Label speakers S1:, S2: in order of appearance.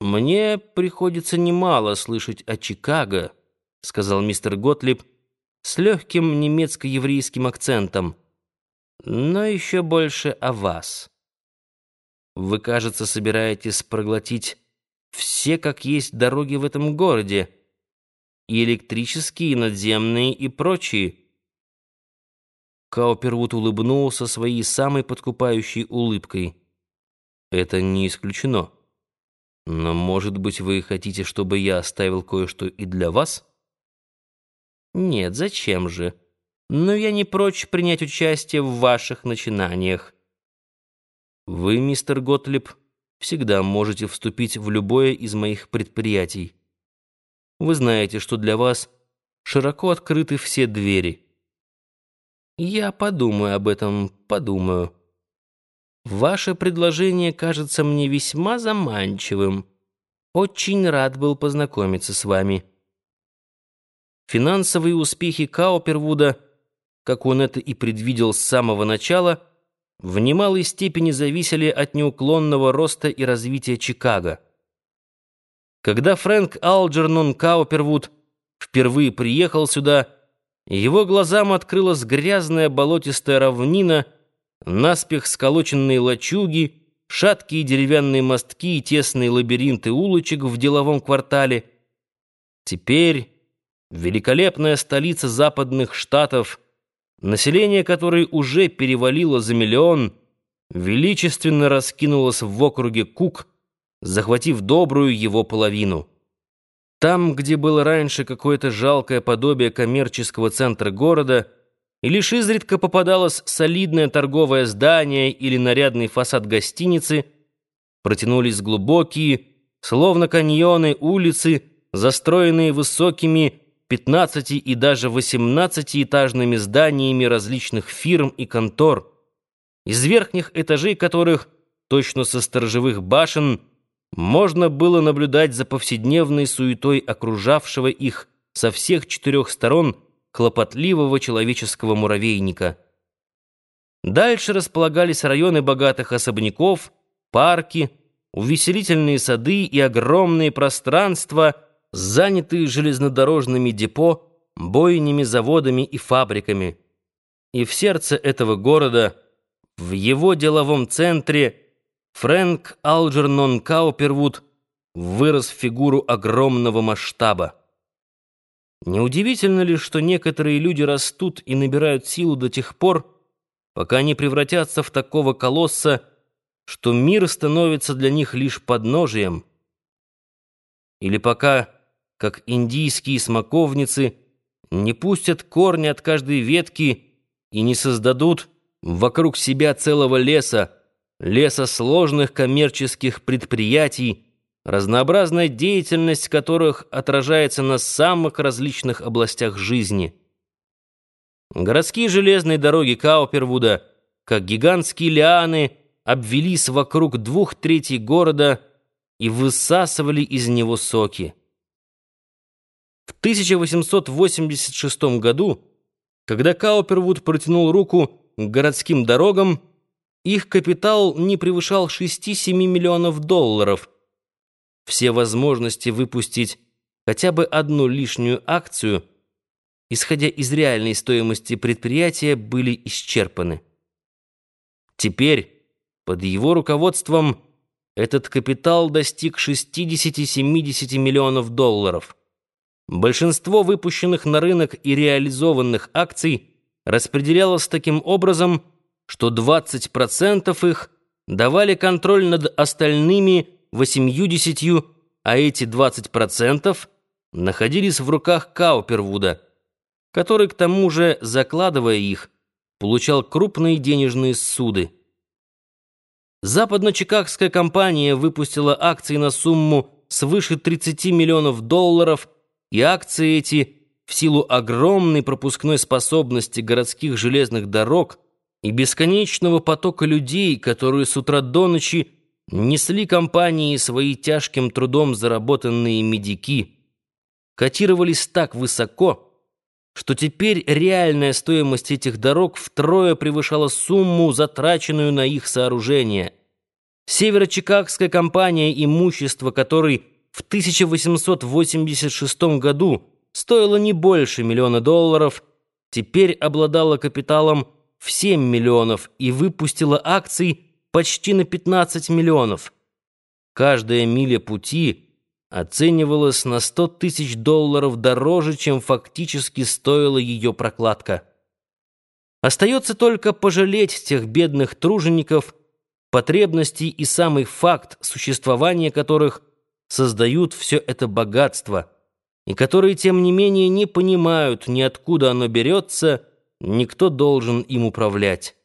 S1: «Мне приходится немало слышать о Чикаго», — сказал мистер Готлиб с легким немецко-еврейским акцентом, «но еще больше о вас. Вы, кажется, собираетесь проглотить все как есть дороги в этом городе, и электрические, и надземные, и прочие». Каупервуд улыбнулся своей самой подкупающей улыбкой. «Это не исключено». Но, может быть, вы хотите, чтобы я оставил кое-что и для вас? Нет, зачем же? Но я не прочь принять участие в ваших начинаниях. Вы, мистер Готлиб, всегда можете вступить в любое из моих предприятий. Вы знаете, что для вас широко открыты все двери. Я подумаю об этом, подумаю. Ваше предложение кажется мне весьма заманчивым. Очень рад был познакомиться с вами. Финансовые успехи Каупервуда, как он это и предвидел с самого начала, в немалой степени зависели от неуклонного роста и развития Чикаго. Когда Фрэнк Алджернон Каупервуд впервые приехал сюда, его глазам открылась грязная болотистая равнина — наспех сколоченные лачуги, шаткие деревянные мостки и тесные лабиринты улочек в деловом квартале. Теперь великолепная столица западных штатов, население которой уже перевалило за миллион, величественно раскинулось в округе Кук, захватив добрую его половину. Там, где было раньше какое-то жалкое подобие коммерческого центра города, и лишь изредка попадалось солидное торговое здание или нарядный фасад гостиницы, протянулись глубокие, словно каньоны, улицы, застроенные высокими 15 и даже 18-этажными зданиями различных фирм и контор, из верхних этажей которых, точно со сторожевых башен, можно было наблюдать за повседневной суетой окружавшего их со всех четырех сторон хлопотливого человеческого муравейника. Дальше располагались районы богатых особняков, парки, увеселительные сады и огромные пространства, занятые железнодорожными депо, бойнями, заводами и фабриками. И в сердце этого города, в его деловом центре, Фрэнк Алджернон Каупервуд вырос в фигуру огромного масштаба. Неудивительно ли, что некоторые люди растут и набирают силу до тех пор, пока они превратятся в такого колосса, что мир становится для них лишь подножием? Или пока, как индийские смоковницы, не пустят корни от каждой ветки и не создадут вокруг себя целого леса, леса сложных коммерческих предприятий, разнообразная деятельность которых отражается на самых различных областях жизни. Городские железные дороги Каупервуда, как гигантские лианы, обвелись вокруг двух третей города и высасывали из него соки. В 1886 году, когда Каупервуд протянул руку к городским дорогам, их капитал не превышал 6-7 миллионов долларов – все возможности выпустить хотя бы одну лишнюю акцию, исходя из реальной стоимости предприятия, были исчерпаны. Теперь, под его руководством, этот капитал достиг 60-70 миллионов долларов. Большинство выпущенных на рынок и реализованных акций распределялось таким образом, что 20% их давали контроль над остальными восемьюдесятью, а эти двадцать процентов находились в руках Каупервуда, который, к тому же, закладывая их, получал крупные денежные суды. Западно-Чикагская компания выпустила акции на сумму свыше 30 миллионов долларов, и акции эти, в силу огромной пропускной способности городских железных дорог и бесконечного потока людей, которые с утра до ночи несли компании свои тяжким трудом заработанные медики, котировались так высоко, что теперь реальная стоимость этих дорог втрое превышала сумму, затраченную на их сооружение – Северо-Чикагская компания, имущество которой в 1886 году стоило не больше миллиона долларов, теперь обладала капиталом в 7 миллионов и выпустила акций почти на 15 миллионов. Каждая миля пути оценивалась на 100 тысяч долларов дороже, чем фактически стоила ее прокладка. Остается только пожалеть тех бедных тружеников, потребности и самый факт существования которых создают все это богатство, и которые, тем не менее, не понимают ни откуда оно берется, никто должен им управлять.